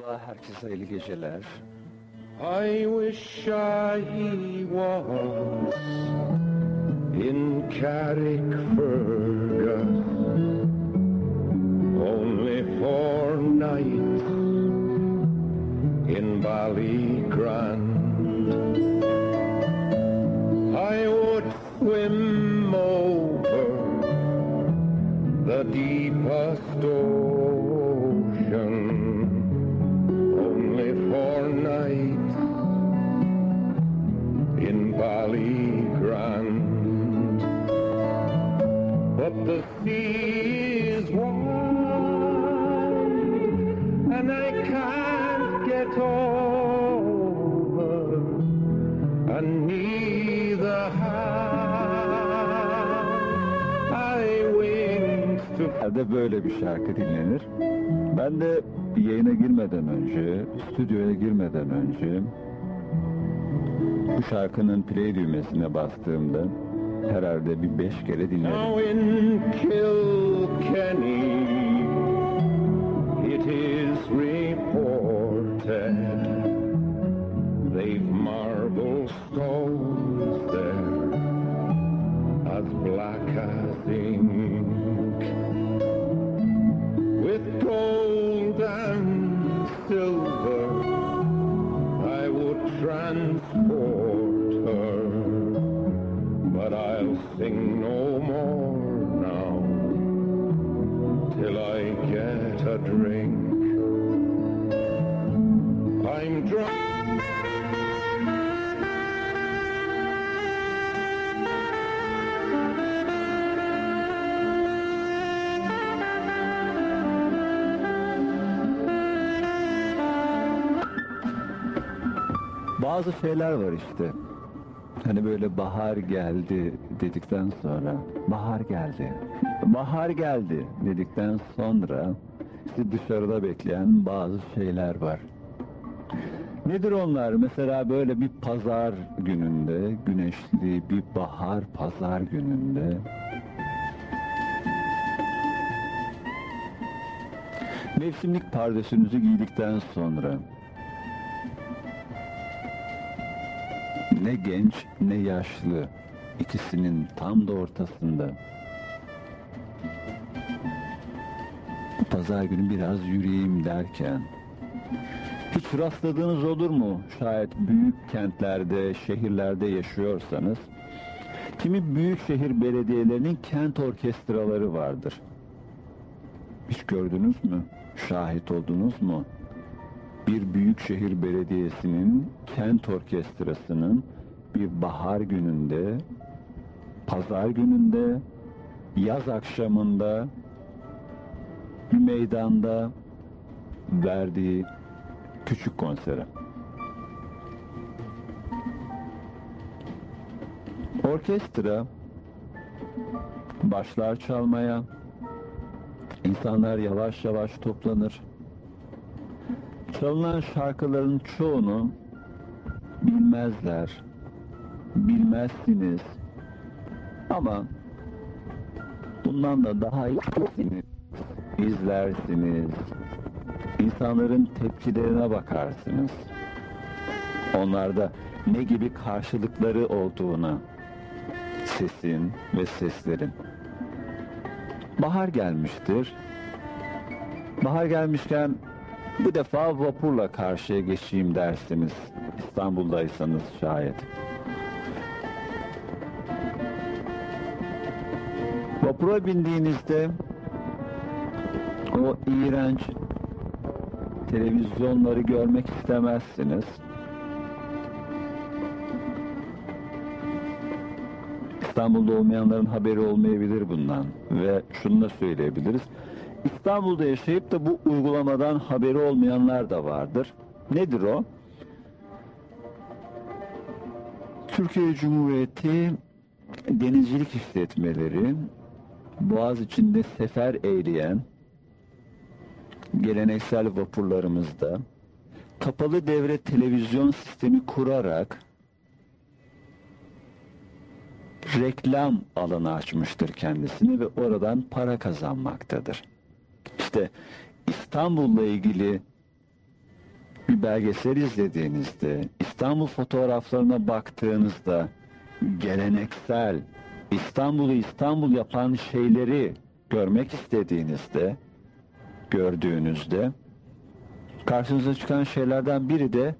Merhaba, herkese hayırlı geceler. I wish I was in Carrickfergus only for nights in Ballygrand. But the sea is and I can't get over and neither have I wings to Nerede böyle bir şarkı dinlenir? Ben de yayına girmeden önce, stüdyoya girmeden önce bu şarkının play düğmesine bastığımda herhalde bir beş kere dinledim. Now in Kilkenny, Bazı şeyler var işte. Hani böyle bahar geldi dedikten sonra bahar geldi. Bahar geldi dedikten sonra işte dışarıda bekleyen bazı şeyler var. Nedir onlar? Mesela böyle bir pazar gününde, güneşli bir bahar pazar gününde mevsimlik pardesünüzü giydikten sonra ne genç ne yaşlı ikisinin tam da ortasında pazar günü biraz yürüyeyim derken hiç rastladığınız olur mu? Şayet büyük kentlerde, şehirlerde yaşıyorsanız kimi büyük şehir belediyelerinin kent orkestraları vardır. Hiç gördünüz mü? Şahit oldunuz mu? Bir büyükşehir belediyesinin kent orkestrasının bir bahar gününde, pazar gününde, yaz akşamında bir meydanda verdiği küçük konsere. Orkestra başlar çalmaya, insanlar yavaş yavaş toplanır. Çalınan şarkıların çoğunu bilmezler, bilmezsiniz. Ama bundan da daha iyisini izlersiniz. İnsanların tepkilerine bakarsınız. Onlarda ne gibi karşılıkları olduğuna, sesin ve seslerin. Bahar gelmiştir. Bahar gelmişken bu defa vapurla karşıya geçeyim dersiniz. İstanbul'daysanız şayet. Vapura bindiğinizde o iğrenç televizyonları görmek istemezsiniz. İstanbul'da olmayanların haberi olmayabilir bundan ve şunu da söyleyebiliriz. İstanbul'da yaşayıp da bu uygulamadan haberi olmayanlar da vardır. Nedir o? Türkiye Cumhuriyeti denizcilik işletmeleri Boğaz içinde sefer eyleyen geleneksel vapurlarımızda kapalı devre televizyon sistemi kurarak reklam alanı açmıştır kendisini ve oradan para kazanmaktadır. İşte İstanbul'la ilgili bir belgesel izlediğinizde, İstanbul fotoğraflarına baktığınızda geleneksel İstanbul'u İstanbul yapan şeyleri görmek istediğinizde, gördüğünüzde karşınıza çıkan şeylerden biri de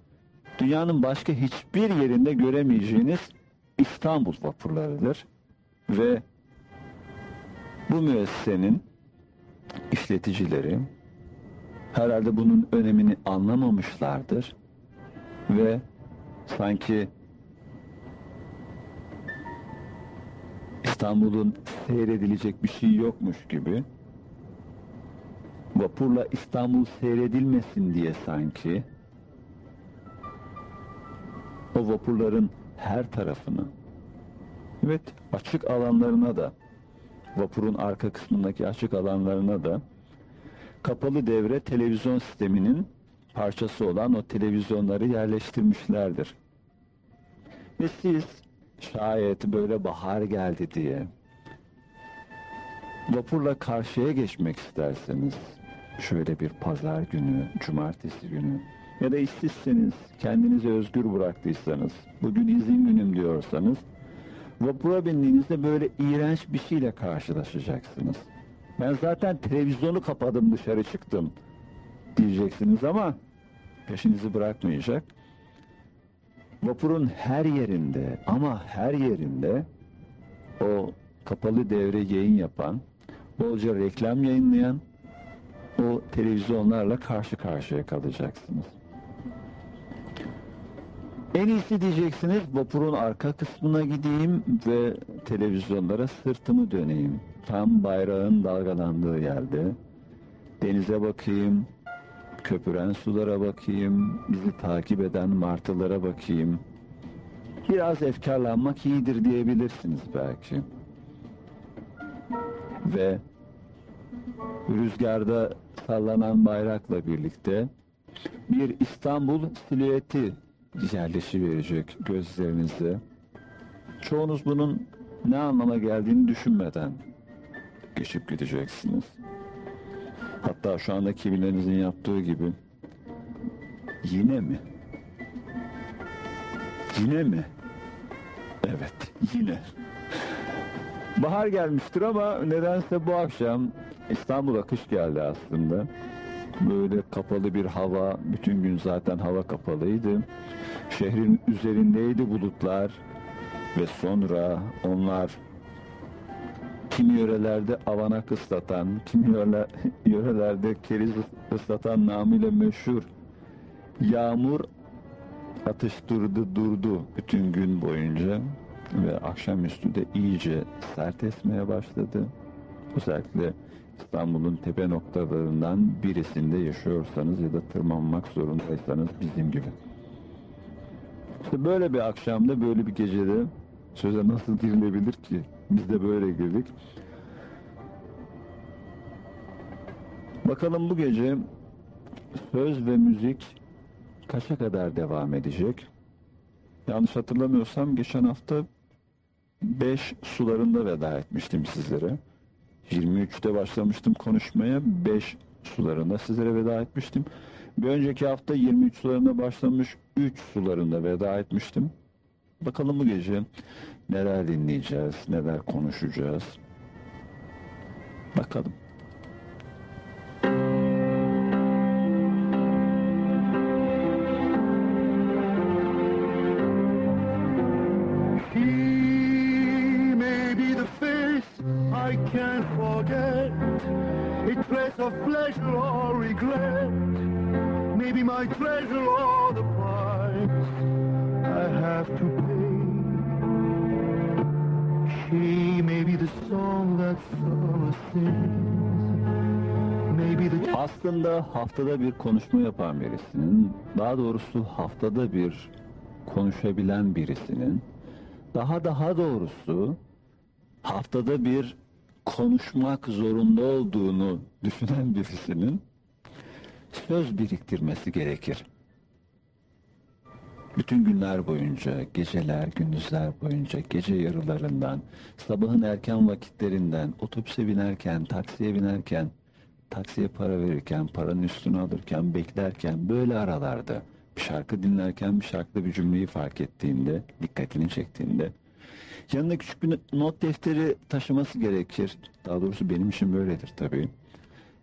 dünyanın başka hiçbir yerinde göremeyeceğiniz İstanbul vapurlarıdır. Ve bu müessesenin işleticileri herhalde bunun önemini anlamamışlardır ve sanki İstanbul'un seyredilecek bir şey yokmuş gibi vapurla İstanbul seyredilmesin diye sanki o vapurların her tarafını evet açık alanlarına da vapurun arka kısmındaki açık alanlarına da kapalı devre televizyon sisteminin parçası olan o televizyonları yerleştirmişlerdir. Ve siz şayet böyle bahar geldi diye vapurla karşıya geçmek isterseniz şöyle bir pazar günü, cumartesi günü ya da işsizseniz, kendinizi özgür bıraktıysanız, bugün izin günüm diyorsanız vapura bindiğinizde böyle iğrenç bir şeyle karşılaşacaksınız. Ben zaten televizyonu kapadım dışarı çıktım diyeceksiniz ama peşinizi bırakmayacak. Vapurun her yerinde ama her yerinde o kapalı devre yayın yapan, bolca reklam yayınlayan o televizyonlarla karşı karşıya kalacaksınız. En iyisi diyeceksiniz vapurun arka kısmına gideyim ve televizyonlara sırtımı döneyim. Tam bayrağın dalgalandığı yerde denize bakayım, köpüren sulara bakayım, bizi takip eden martılara bakayım. Biraz efkarlanmak iyidir diyebilirsiniz belki. Ve rüzgarda sallanan bayrakla birlikte bir İstanbul silüeti yerleşiverecek gözlerinize. Çoğunuz bunun ne anlama geldiğini düşünmeden geçip gideceksiniz. Hatta şu anda kimilerinizin yaptığı gibi yine mi? Yine mi? Evet, yine. Bahar gelmiştir ama nedense bu akşam İstanbul'a kış geldi aslında. Böyle kapalı bir hava, bütün gün zaten hava kapalıydı. Şehrin üzerindeydi bulutlar ve sonra onlar kimi yörelerde avanak ıslatan, kimi yöre- yörelerde keriz ıslatan namıyla meşhur yağmur atıştırdı durdu bütün gün boyunca ve akşamüstü de iyice sert esmeye başladı. Özellikle İstanbul'un tepe noktalarından birisinde yaşıyorsanız ya da tırmanmak zorundaysanız bizim gibi. İşte böyle bir akşamda, böyle bir gecede söze nasıl girilebilir ki? Biz de böyle girdik. Bakalım bu gece söz ve müzik kaça kadar devam edecek? Yanlış hatırlamıyorsam geçen hafta 5 sularında veda etmiştim sizlere. 23'te başlamıştım konuşmaya. 5 sularında sizlere veda etmiştim. Bir önceki hafta 23 sularında başlamış 3 sularında veda etmiştim. Bakalım bu gece neler dinleyeceğiz, neler konuşacağız. Bakalım. My treasure or the price I have to pay. She may be the song that summer sings. Aslında haftada bir konuşma yapan birisinin, daha doğrusu haftada bir konuşabilen birisinin, daha daha doğrusu haftada bir konuşmak zorunda olduğunu düşünen birisinin söz biriktirmesi gerekir. Bütün günler boyunca, geceler, gündüzler boyunca, gece yarılarından, sabahın erken vakitlerinden, otobüse binerken, taksiye binerken, taksiye para verirken, paranın üstünü alırken, beklerken böyle aralarda bir şarkı dinlerken bir şarkıda bir cümleyi fark ettiğinde, dikkatini çektiğinde yanında küçük bir not defteri taşıması gerekir. Daha doğrusu benim için böyledir tabii.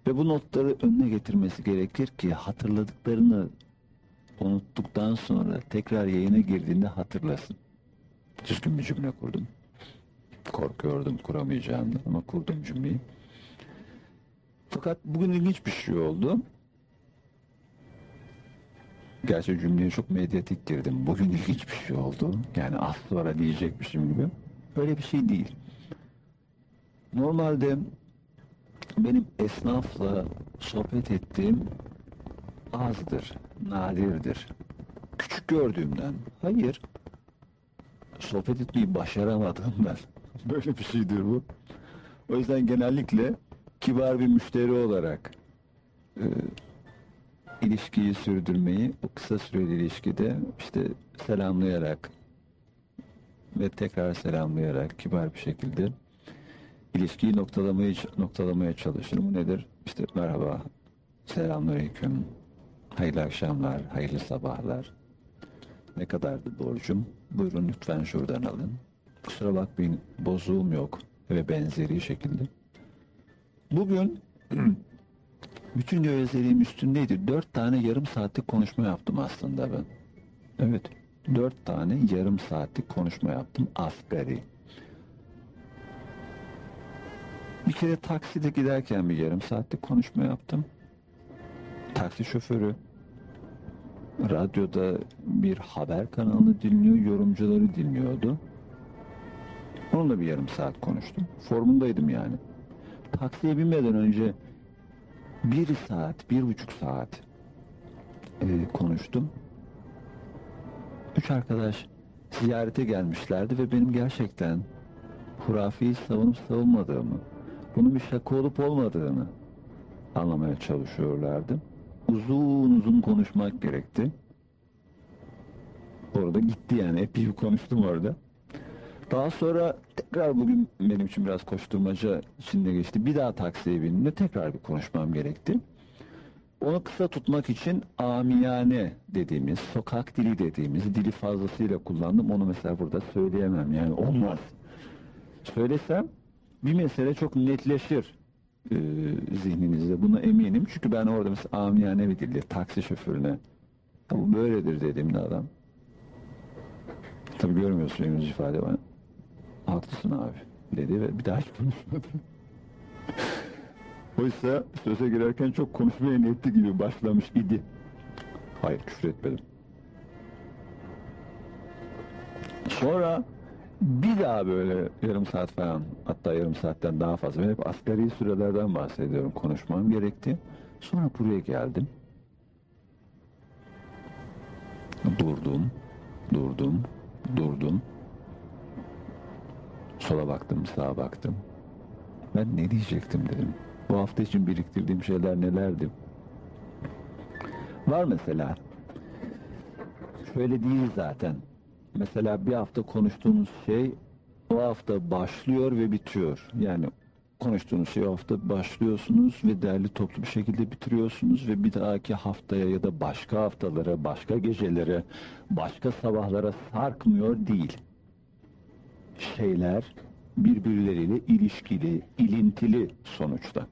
Ve bu notları önüne getirmesi gerekir ki hatırladıklarını unuttuktan sonra tekrar yayına girdiğinde hatırlasın. Düzgün bir cümle kurdum. Korkuyordum kuramayacağımdan ama kurdum cümleyi. Fakat bugün ilginç bir şey oldu. Gerçi cümleye çok medyatik girdim. Bugün ilginç bir şey oldu. Yani az sonra diyecekmişim gibi. Öyle bir şey değil. Normalde benim esnafla sohbet ettiğim azdır, nadirdir. Küçük gördüğümden. Hayır. Sohbet etmeyi başaramadığımdan. Böyle bir şeydir bu. O yüzden genellikle kibar bir müşteri olarak e, ilişkiyi sürdürmeyi, o kısa süreli ilişkide işte selamlayarak ve tekrar selamlayarak kibar bir şekilde ilişkiyi noktalamaya, noktalamaya çalışırım. Bu nedir? İşte merhaba, selamünaleyküm, hayırlı akşamlar, hayırlı sabahlar. Ne kadardı borcum? Buyurun lütfen şuradan alın. Kusura bakmayın, bozuğum yok ve benzeri şekilde. Bugün bütün özelliğim üstündeydi. Dört tane yarım saatlik konuşma yaptım aslında ben. Evet, dört tane yarım saatlik konuşma yaptım asgari. Bir kere takside giderken bir yarım saatlik konuşma yaptım. Taksi şoförü radyoda bir haber kanalını dinliyor, yorumcuları dinliyordu. Onunla bir yarım saat konuştum. Formundaydım yani. Taksiye binmeden önce bir saat, bir buçuk saat e, konuştum. Üç arkadaş ziyarete gelmişlerdi ve benim gerçekten hurafeyi savunup savunmadığımı, bunun bir şaka olup olmadığını anlamaya çalışıyorlardı. Uzun uzun konuşmak gerekti. Orada gitti yani. Epey bir konuştum orada. Daha sonra tekrar bugün benim için biraz koşturmaca içinde geçti. Bir daha taksiye bindiğimde tekrar bir konuşmam gerekti. Onu kısa tutmak için amiyane dediğimiz, sokak dili dediğimiz dili fazlasıyla kullandım. Onu mesela burada söyleyemem yani olmaz. Söylesem bir mesele çok netleşir e, zihninizde. Buna eminim. Çünkü ben orada mesela amiyane bir dille taksi şoförüne "Ya bu böyledir dediğimde adam. Tabii görmüyorsun yüz ifade bana. Haklısın abi dedi ve bir daha hiç konuşmadı. Oysa söze girerken çok konuşmaya niyetli gibi başlamış idi. Hayır küfür etmedim. Sonra bir daha böyle yarım saat falan hatta yarım saatten daha fazla ben hep asgari sürelerden bahsediyorum konuşmam gerekti. Sonra buraya geldim. Durdum, durdum, durdum. Sola baktım, sağa baktım. Ben ne diyecektim dedim. Bu hafta için biriktirdiğim şeyler nelerdi? Var mesela. Şöyle değil zaten. Mesela bir hafta konuştuğunuz şey o hafta başlıyor ve bitiyor. Yani konuştuğunuz şey o hafta başlıyorsunuz ve değerli toplu bir şekilde bitiriyorsunuz ve bir dahaki haftaya ya da başka haftalara, başka gecelere, başka sabahlara sarkmıyor değil. Şeyler birbirleriyle ilişkili, ilintili sonuçta.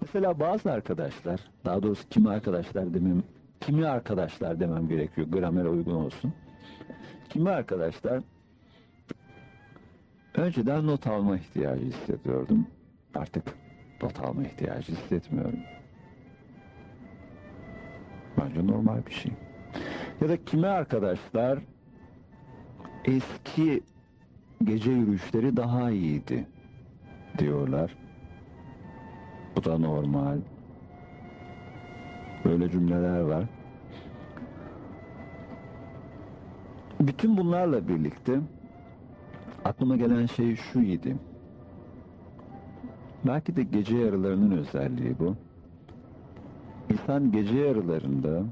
Mesela bazı arkadaşlar, daha doğrusu kimi arkadaşlar demem, kimi arkadaşlar demem gerekiyor, gramere uygun olsun. Kimi arkadaşlar önceden not alma ihtiyacı hissediyordum. Artık not alma ihtiyacı hissetmiyorum. Bence normal bir şey. Ya da kimi arkadaşlar eski gece yürüyüşleri daha iyiydi diyorlar. Bu da normal. Böyle cümleler var. Bütün bunlarla birlikte aklıma gelen şey şu idi. Belki de gece yarılarının özelliği bu. İnsan gece yarılarında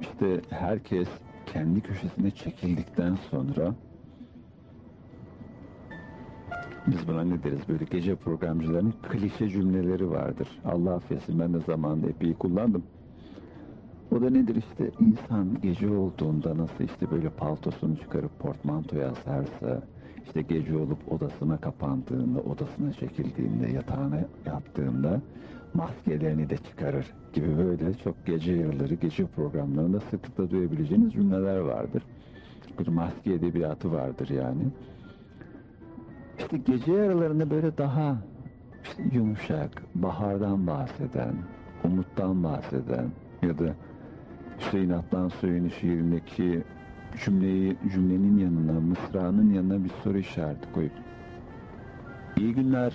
işte herkes kendi köşesine çekildikten sonra biz buna ne deriz böyle gece programcılarının klişe cümleleri vardır. Allah affetsin ben de zamanında epey kullandım. O da nedir işte insan gece olduğunda nasıl işte böyle paltosunu çıkarıp portmantoya asarsa işte gece olup odasına kapandığında, odasına çekildiğinde, yatağına yattığında maskelerini de çıkarır gibi böyle çok gece yarıları, gece programlarında sıklıkla duyabileceğiniz cümleler vardır. Bir maske edebiyatı vardır yani. İşte gece yarılarında böyle daha işte yumuşak, bahardan bahseden, umuttan bahseden ya da Hüseyin Atlan Soyun'un şiirindeki cümleyi, cümlenin yanına, mısranın yanına bir soru işareti koyup İyi günler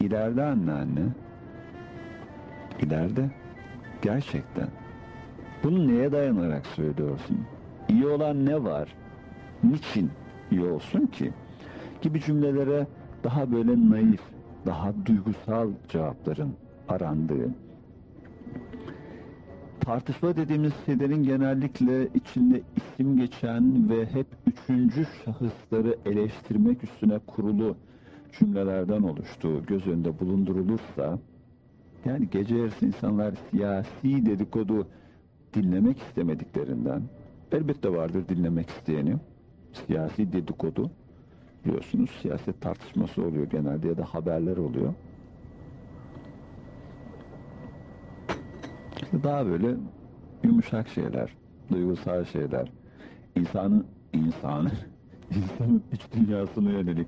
ileride anneanne. İleride. Gerçekten. Bunu neye dayanarak söylüyorsun? İyi olan ne var? Niçin iyi olsun ki? Gibi cümlelere daha böyle naif, daha duygusal cevapların arandığı, tartışma dediğimiz şeylerin genellikle içinde isim geçen ve hep üçüncü şahısları eleştirmek üstüne kurulu cümlelerden oluştuğu göz önünde bulundurulursa, yani gece yarısı insanlar siyasi dedikodu dinlemek istemediklerinden, elbette vardır dinlemek isteyeni, siyasi dedikodu, biliyorsunuz siyaset tartışması oluyor genelde ya da haberler oluyor. İşte daha böyle yumuşak şeyler, duygusal şeyler, insanın insanı, insanın iç dünyasına yönelik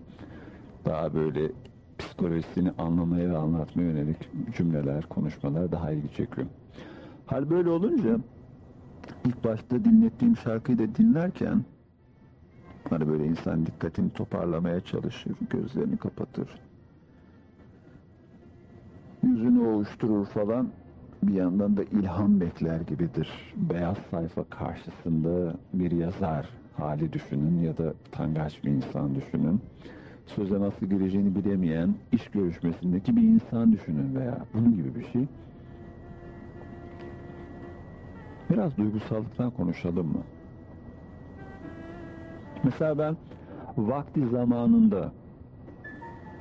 daha böyle psikolojisini anlamaya ve anlatmaya yönelik cümleler, konuşmalar daha ilgi çekiyor. Hal böyle olunca ilk başta dinlettiğim şarkıyı da dinlerken hani böyle insan dikkatini toparlamaya çalışır, gözlerini kapatır, yüzünü ovuşturur falan bir yandan da ilham bekler gibidir. Beyaz sayfa karşısında bir yazar hali düşünün ya da tangaç bir insan düşünün. Söze nasıl gireceğini bilemeyen iş görüşmesindeki bir insan düşünün veya bunun gibi bir şey. Biraz duygusallıktan konuşalım mı? Mesela ben vakti zamanında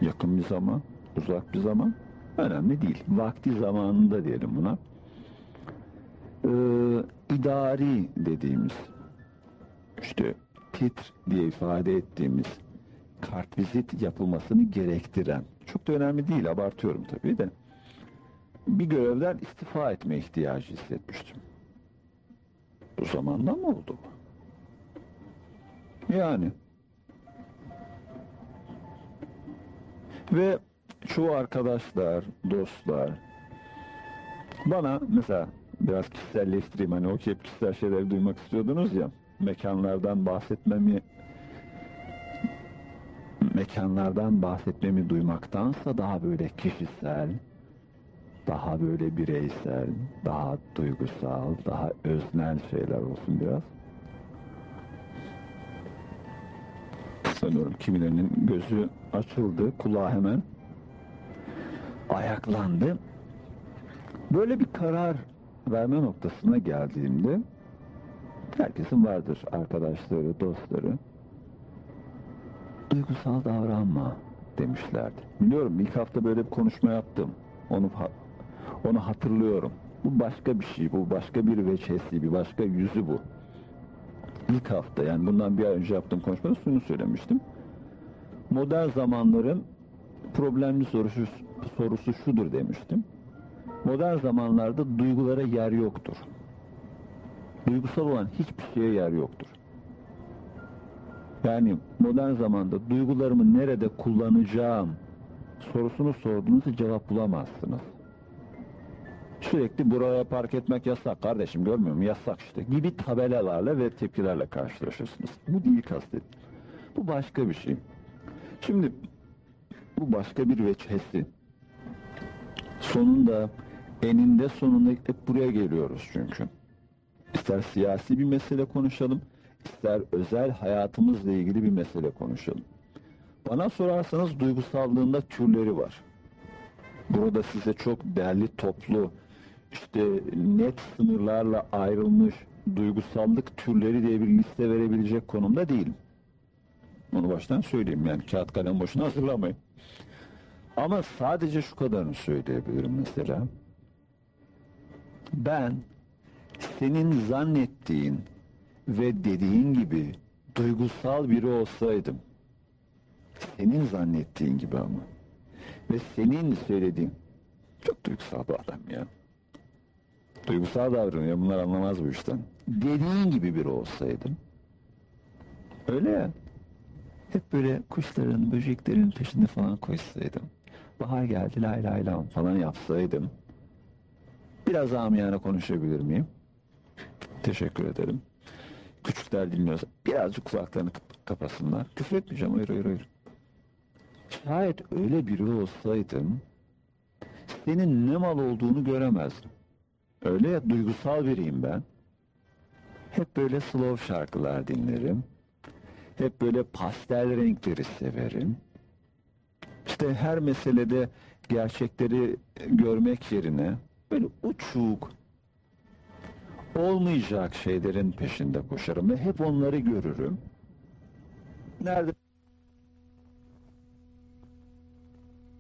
yakın bir zaman, uzak bir zaman önemli değil. Vakti zamanında diyelim buna. Ee, idari dediğimiz işte titr diye ifade ettiğimiz kartvizit yapılmasını gerektiren çok da önemli değil abartıyorum tabii de bir görevden istifa etme ihtiyacı hissetmiştim. Bu zamanda mı oldu bu? Yani ve çoğu arkadaşlar, dostlar bana mesela biraz kişiselleştireyim hani o hep kişisel şeyleri duymak istiyordunuz ya mekanlardan bahsetmemi mekanlardan bahsetmemi duymaktansa daha böyle kişisel daha böyle bireysel daha duygusal daha öznel şeyler olsun biraz. Sanıyorum kimilerinin gözü açıldı kulağı hemen ayaklandı. Böyle bir karar verme noktasına geldiğimde herkesin vardır arkadaşları, dostları. Duygusal davranma demişlerdi. Biliyorum ilk hafta böyle bir konuşma yaptım. Onu onu hatırlıyorum. Bu başka bir şey, bu başka bir veçesi, bir başka yüzü bu. İlk hafta yani bundan bir ay önce yaptığım konuşmada şunu söylemiştim. Modern zamanların problemli sorusu, sorusu şudur demiştim. Modern zamanlarda duygulara yer yoktur. Duygusal olan hiçbir şeye yer yoktur. Yani modern zamanda duygularımı nerede kullanacağım sorusunu sorduğunuzda cevap bulamazsınız. Sürekli buraya park etmek yasak kardeşim görmüyor musun? Yasak işte gibi tabelalarla ve tepkilerle karşılaşırsınız. Bu değil kastet. Bu başka bir şey. Şimdi bu başka bir veçhesi. Sonunda, eninde sonunda hep buraya geliyoruz çünkü. İster siyasi bir mesele konuşalım, ister özel hayatımızla ilgili bir mesele konuşalım. Bana sorarsanız duygusallığında türleri var. Burada size çok değerli toplu, işte net sınırlarla ayrılmış duygusallık türleri diye bir liste verebilecek konumda değilim. Onu baştan söyleyeyim yani kağıt kalem boşuna hazırlamayın. Ama sadece şu kadarını söyleyebilirim mesela. Ben senin zannettiğin ve dediğin gibi duygusal biri olsaydım, senin zannettiğin gibi ama ve senin söylediğin çok duygusal bir adam ya. Duygusal davranıyor. Bunlar anlamaz bu işten. Dediğin gibi biri olsaydım. Öyle ya. Hep böyle kuşların, böceklerin peşinde falan koşsaydım. Bahar geldi lay lay lam falan yapsaydım. Biraz amiyane konuşabilir miyim? Teşekkür ederim. Küçükler dinliyorsa birazcık kulaklarını kap- kapasınlar. Küfür etmeyeceğim hayır hayır hayır. Şayet öyle biri olsaydım senin ne mal olduğunu göremezdim. Öyle ya duygusal biriyim ben. Hep böyle slow şarkılar dinlerim. Hep böyle pastel renkleri severim. İşte her meselede gerçekleri görmek yerine böyle uçuk, olmayacak şeylerin peşinde koşarım ve hep onları görürüm. Nerede